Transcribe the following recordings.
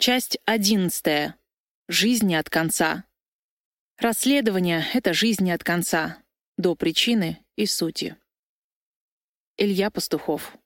Часть одиннадцатая. Жизнь не от конца. Расследование — это жизнь от конца. До причины и сути. Илья Пастухов.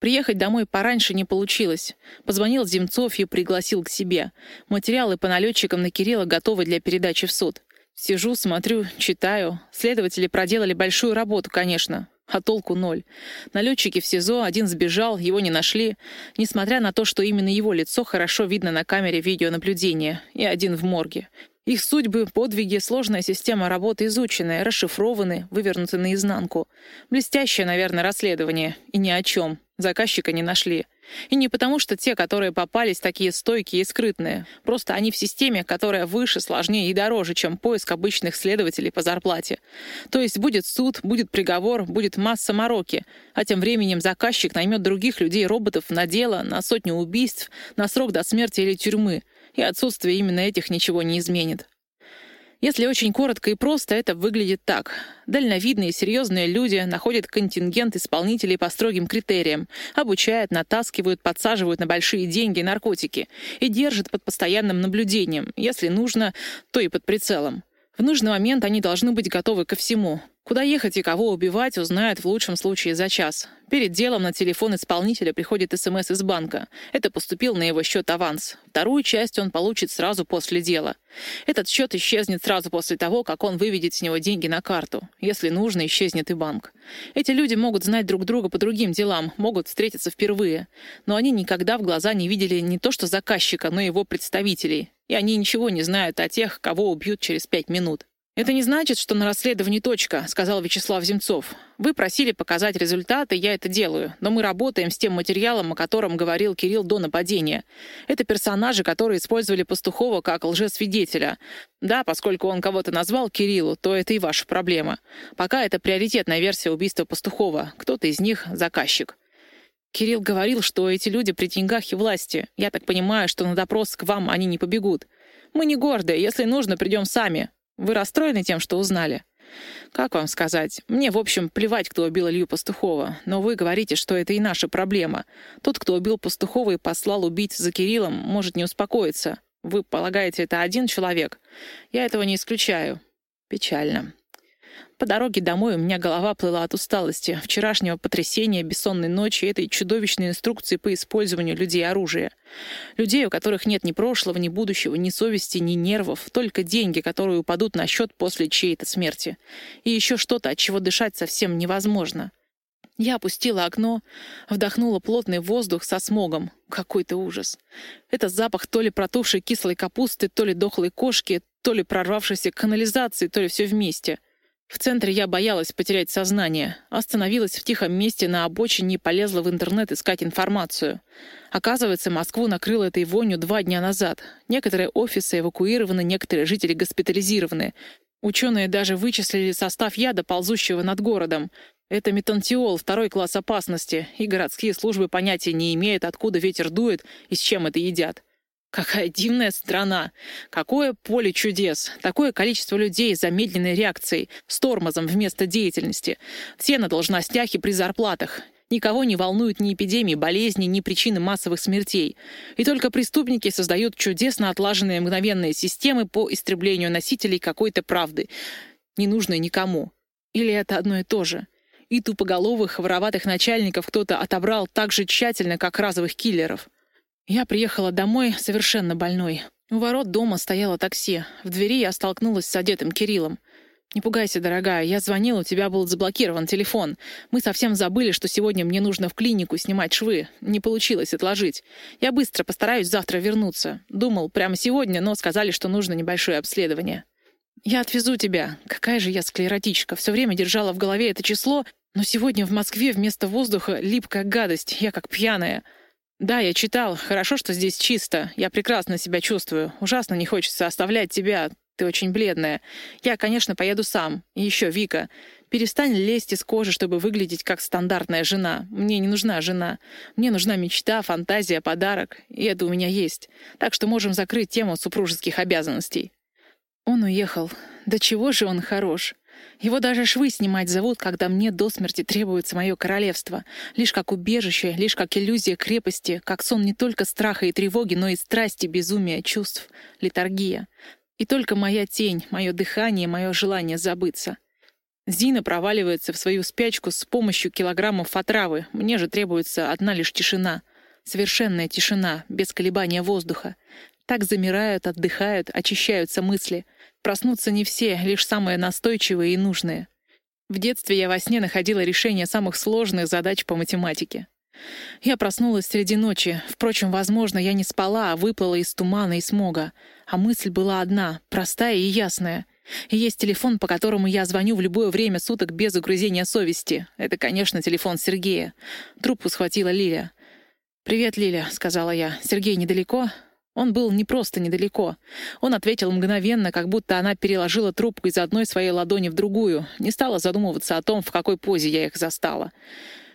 Приехать домой пораньше не получилось. Позвонил Земцов и пригласил к себе. Материалы по налетчикам на Кирилла готовы для передачи в суд. Сижу, смотрю, читаю. Следователи проделали большую работу, конечно а толку ноль. Налетчики в СИЗО, один сбежал, его не нашли, несмотря на то, что именно его лицо хорошо видно на камере видеонаблюдения, и один в морге. Их судьбы, подвиги, сложная система работы изучены, расшифрованы, вывернуты наизнанку. Блестящее, наверное, расследование. И ни о чем. Заказчика не нашли. И не потому, что те, которые попались, такие стойкие и скрытные. Просто они в системе, которая выше, сложнее и дороже, чем поиск обычных следователей по зарплате. То есть будет суд, будет приговор, будет масса мороки. А тем временем заказчик наймет других людей-роботов на дело, на сотню убийств, на срок до смерти или тюрьмы. И отсутствие именно этих ничего не изменит. Если очень коротко и просто, это выглядит так. Дальновидные, серьезные люди находят контингент исполнителей по строгим критериям, обучают, натаскивают, подсаживают на большие деньги наркотики и держат под постоянным наблюдением, если нужно, то и под прицелом. В нужный момент они должны быть готовы ко всему. Куда ехать и кого убивать, узнают в лучшем случае за час. Перед делом на телефон исполнителя приходит СМС из банка. Это поступил на его счет аванс. Вторую часть он получит сразу после дела. Этот счет исчезнет сразу после того, как он выведет с него деньги на карту. Если нужно, исчезнет и банк. Эти люди могут знать друг друга по другим делам, могут встретиться впервые. Но они никогда в глаза не видели не то что заказчика, но его представителей. И они ничего не знают о тех, кого убьют через пять минут. «Это не значит, что на расследовании точка», — сказал Вячеслав Земцов. «Вы просили показать результаты, я это делаю, но мы работаем с тем материалом, о котором говорил Кирилл до нападения. Это персонажи, которые использовали Пастухова как лжесвидетеля. Да, поскольку он кого-то назвал Кириллу, то это и ваша проблема. Пока это приоритетная версия убийства Пастухова. Кто-то из них — заказчик». Кирилл говорил, что эти люди при деньгах и власти. Я так понимаю, что на допрос к вам они не побегут. Мы не гордые, если нужно, придем сами. Вы расстроены тем, что узнали? Как вам сказать? Мне, в общем, плевать, кто убил Илью Пастухова, но вы говорите, что это и наша проблема. Тот, кто убил Пастухова и послал убить за Кириллом, может не успокоиться. Вы полагаете, это один человек? Я этого не исключаю. Печально. По дороге домой у меня голова плыла от усталости, вчерашнего потрясения, бессонной ночи этой чудовищной инструкции по использованию людей оружия. Людей, у которых нет ни прошлого, ни будущего, ни совести, ни нервов, только деньги, которые упадут на счет после чьей-то смерти. И еще что-то, от чего дышать совсем невозможно. Я опустила окно, вдохнула плотный воздух со смогом. Какой-то ужас. Это запах то ли протухшей кислой капусты, то ли дохлой кошки, то ли прорвавшейся канализации, то ли все вместе — в центре я боялась потерять сознание. Остановилась в тихом месте на обочине и полезла в интернет искать информацию. Оказывается, Москву накрыло этой вонью два дня назад. Некоторые офисы эвакуированы, некоторые жители госпитализированы. Ученые даже вычислили состав яда, ползущего над городом. Это метантиол, второй класс опасности, и городские службы понятия не имеют, откуда ветер дует и с чем это едят. Какая дивная страна! Какое поле чудес! Такое количество людей с замедленной реакцией, с тормозом вместо деятельности. Все на должностях и при зарплатах. Никого не волнуют ни эпидемии, болезни, ни причины массовых смертей. И только преступники создают чудесно отлаженные мгновенные системы по истреблению носителей какой-то правды, не нужной никому. Или это одно и то же? И тупоголовых, вороватых начальников кто-то отобрал так же тщательно, как разовых киллеров. Я приехала домой совершенно больной. У ворот дома стояло такси. В двери я столкнулась с одетым Кириллом. «Не пугайся, дорогая, я звонил, у тебя был заблокирован телефон. Мы совсем забыли, что сегодня мне нужно в клинику снимать швы. Не получилось отложить. Я быстро постараюсь завтра вернуться. Думал, прямо сегодня, но сказали, что нужно небольшое обследование». «Я отвезу тебя. Какая же я склеротичка. Все время держала в голове это число, но сегодня в Москве вместо воздуха липкая гадость. Я как пьяная». «Да, я читал. Хорошо, что здесь чисто. Я прекрасно себя чувствую. Ужасно не хочется оставлять тебя. Ты очень бледная. Я, конечно, поеду сам. И еще, Вика, перестань лезть из кожи, чтобы выглядеть как стандартная жена. Мне не нужна жена. Мне нужна мечта, фантазия, подарок. И это у меня есть. Так что можем закрыть тему супружеских обязанностей». Он уехал. Да чего же он хорош. Его даже швы снимать зовут, когда мне до смерти требуется мое королевство. Лишь как убежище, лишь как иллюзия крепости, как сон не только страха и тревоги, но и страсти, безумия, чувств, литургия. И только моя тень, мое дыхание, мое желание забыться. Зина проваливается в свою спячку с помощью килограммов отравы. Мне же требуется одна лишь тишина. Совершенная тишина, без колебания воздуха. Так замирают, отдыхают, очищаются мысли. Проснутся не все, лишь самые настойчивые и нужные. В детстве я во сне находила решение самых сложных задач по математике. Я проснулась среди ночи. Впрочем, возможно, я не спала, а выплыла из тумана и смога. А мысль была одна, простая и ясная — есть телефон, по которому я звоню в любое время суток без угрызения совести. Это, конечно, телефон Сергея. Трубку схватила Лиля. «Привет, Лиля», — сказала я. «Сергей недалеко?» Он был не просто недалеко. Он ответил мгновенно, как будто она переложила трубку из одной своей ладони в другую, не стала задумываться о том, в какой позе я их застала.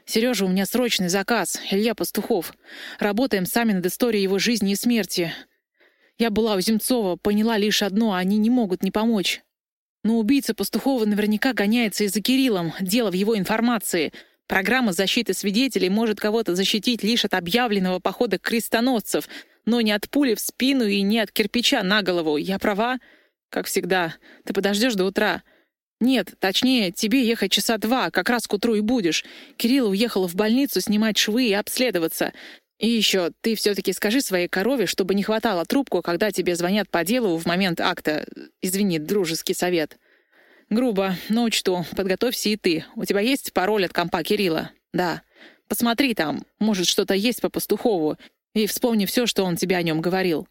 «Сережа, у меня срочный заказ. Илья Пастухов. Работаем сами над историей его жизни и смерти. Я была у Земцова, поняла лишь одно — они не могут не помочь. Но убийца Пастухова наверняка гоняется и за Кириллом, дело в его информации. Программа защиты свидетелей может кого-то защитить лишь от объявленного похода крестоносцев, но не от пули в спину и не от кирпича на голову. Я права? Как всегда. Ты подождешь до утра. Нет, точнее, тебе ехать часа два, как раз к утру и будешь. Кирилл уехал в больницу снимать швы и обследоваться. И еще, ты все-таки скажи своей корове, чтобы не хватало трубку, когда тебе звонят по делу в момент акта. Извини, дружеский совет. Грубо, но учту. Подготовься и ты. У тебя есть пароль от компа Кирилла? Да. Посмотри там, может, что-то есть по Пастухову. И вспомни все, что он тебе о нем говорил.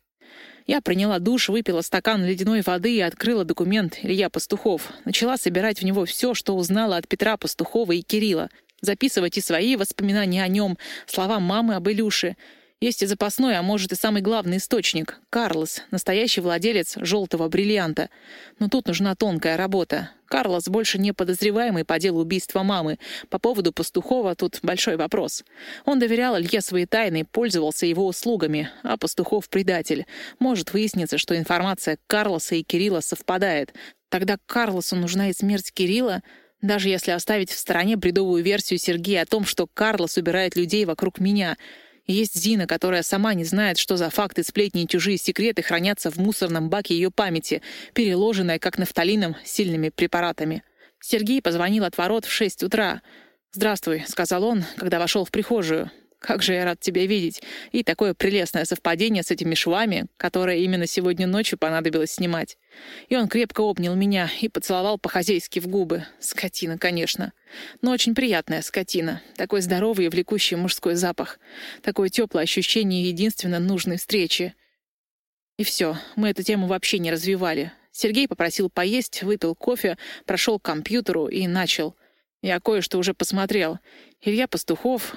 Я приняла душ, выпила стакан ледяной воды и открыла документ Илья Пастухов. Начала собирать в него все, что узнала от Петра Пастухова и Кирилла записывать и свои воспоминания о нем, слова мамы об Илюше. Есть и запасной, а может и самый главный источник — Карлос, настоящий владелец «желтого бриллианта». Но тут нужна тонкая работа. Карлос больше не подозреваемый по делу убийства мамы. По поводу Пастухова тут большой вопрос. Он доверял Илье свои тайны, пользовался его услугами, а Пастухов — предатель. Может выясниться, что информация Карлоса и Кирилла совпадает. Тогда Карлосу нужна и смерть Кирилла — даже если оставить в стороне бредовую версию Сергея о том, что Карлос убирает людей вокруг меня. Есть Зина, которая сама не знает, что за факты, сплетни и чужие секреты хранятся в мусорном баке ее памяти, переложенная, как нафталином, сильными препаратами. Сергей позвонил от ворот в шесть утра. «Здравствуй», — сказал он, когда вошел в прихожую. Как же я рад тебя видеть. И такое прелестное совпадение с этими швами, которые именно сегодня ночью понадобилось снимать. И он крепко обнял меня и поцеловал по-хозяйски в губы. Скотина, конечно. Но очень приятная скотина. Такой здоровый и влекущий мужской запах. Такое теплое ощущение единственно нужной встречи. И все, мы эту тему вообще не развивали. Сергей попросил поесть, выпил кофе, прошел к компьютеру и начал. Я кое-что уже посмотрел. Илья Пастухов,